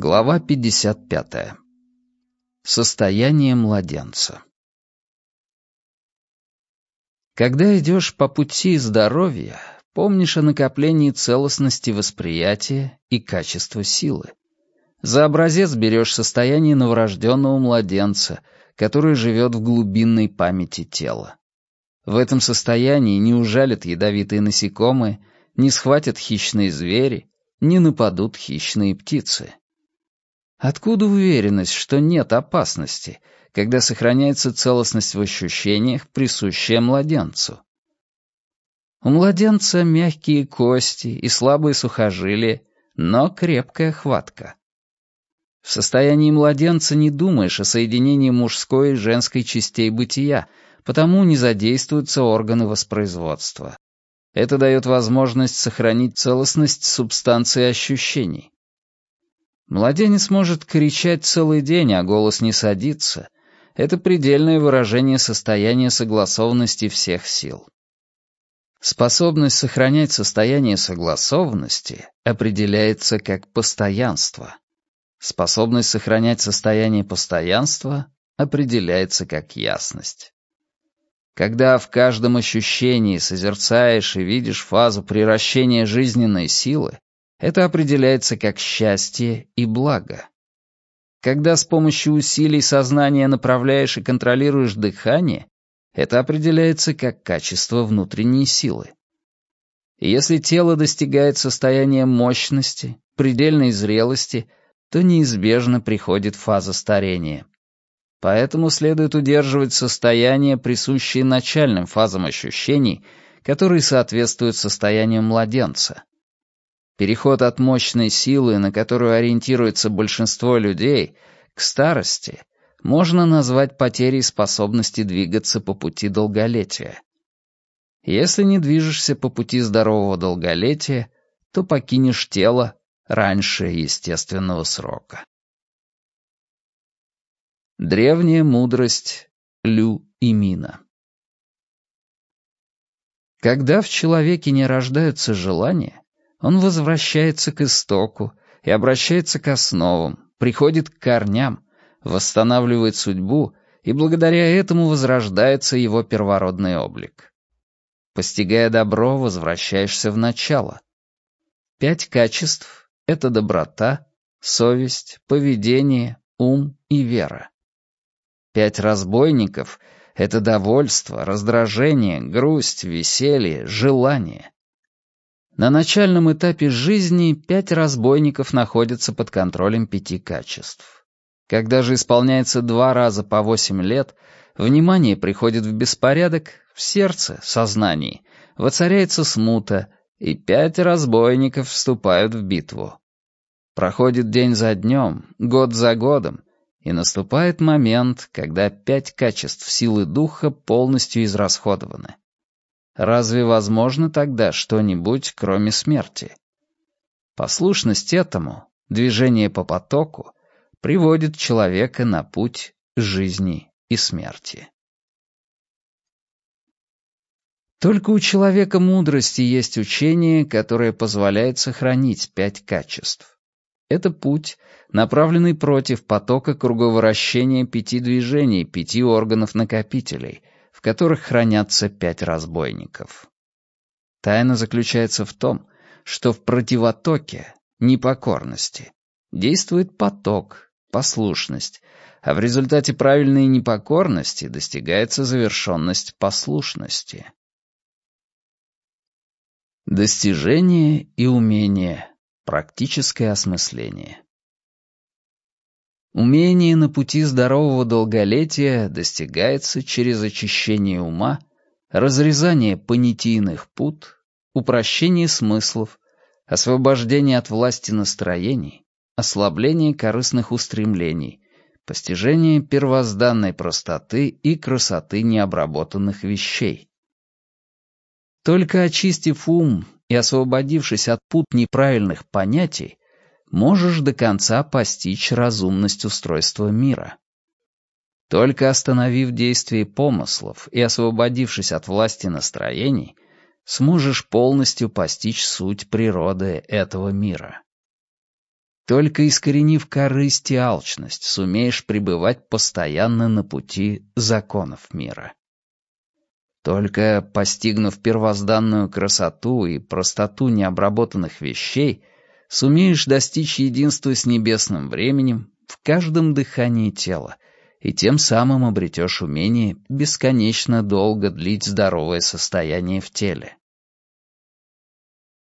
Глава 55. Состояние младенца. Когда идешь по пути здоровья, помнишь о накоплении целостности восприятия и качества силы. За образец берешь состояние новорожденного младенца, который живет в глубинной памяти тела. В этом состоянии не ужалят ядовитые насекомые, не схватят хищные звери, не нападут хищные птицы. Откуда уверенность, что нет опасности, когда сохраняется целостность в ощущениях, присущая младенцу? У младенца мягкие кости и слабые сухожилия, но крепкая хватка. В состоянии младенца не думаешь о соединении мужской и женской частей бытия, потому не задействуются органы воспроизводства. Это дает возможность сохранить целостность субстанции ощущений. Младенец может кричать целый день, а голос не садится. Это предельное выражение состояния согласованности всех сил. Способность сохранять состояние согласованности определяется как постоянство. Способность сохранять состояние постоянства определяется как ясность. Когда в каждом ощущении созерцаешь и видишь фазу приращения жизненной силы, это определяется как счастье и благо. Когда с помощью усилий сознания направляешь и контролируешь дыхание, это определяется как качество внутренней силы. если тело достигает состояния мощности, предельной зрелости, то неизбежно приходит фаза старения. Поэтому следует удерживать состояние, присущее начальным фазам ощущений, которые соответствуют состоянию младенца, Переход от мощной силы, на которую ориентируется большинство людей, к старости можно назвать потерей способности двигаться по пути долголетия. Если не движешься по пути здорового долголетия, то покинешь тело раньше естественного срока. Древняя мудрость Лю и Мина Когда в человеке не рождаются желания, он возвращается к истоку и обращается к основам, приходит к корням, восстанавливает судьбу, и благодаря этому возрождается его первородный облик. Постигая добро, возвращаешься в начало. Пять качеств — это доброта, совесть, поведение, ум и вера. Пять разбойников — это довольство, раздражение, грусть, веселье, желание. На начальном этапе жизни пять разбойников находятся под контролем пяти качеств. Когда же исполняется два раза по восемь лет, внимание приходит в беспорядок, в сердце, в сознании, воцаряется смута, и пять разбойников вступают в битву. Проходит день за днем, год за годом, и наступает момент, когда пять качеств силы духа полностью израсходованы. Разве возможно тогда что-нибудь, кроме смерти? Послушность этому, движение по потоку, приводит человека на путь жизни и смерти. Только у человека мудрости есть учение, которое позволяет сохранить пять качеств. Это путь, направленный против потока круговращения пяти движений, пяти органов накопителей — в которых хранятся пять разбойников. Тайна заключается в том, что в противотоке, непокорности, действует поток, послушность, а в результате правильной непокорности достигается завершенность послушности. Достижение и умение, практическое осмысление. Умение на пути здорового долголетия достигается через очищение ума, разрезание понятийных пут, упрощение смыслов, освобождение от власти настроений, ослабление корыстных устремлений, постижение первозданной простоты и красоты необработанных вещей. Только очистив ум и освободившись от пут неправильных понятий, можешь до конца постичь разумность устройства мира. Только остановив действие помыслов и освободившись от власти настроений, сможешь полностью постичь суть природы этого мира. Только искоренив корысть и алчность, сумеешь пребывать постоянно на пути законов мира. Только постигнув первозданную красоту и простоту необработанных вещей, сумеешь достичь единства с небесным временем в каждом дыхании тела, и тем самым обретешь умение бесконечно долго длить здоровое состояние в теле.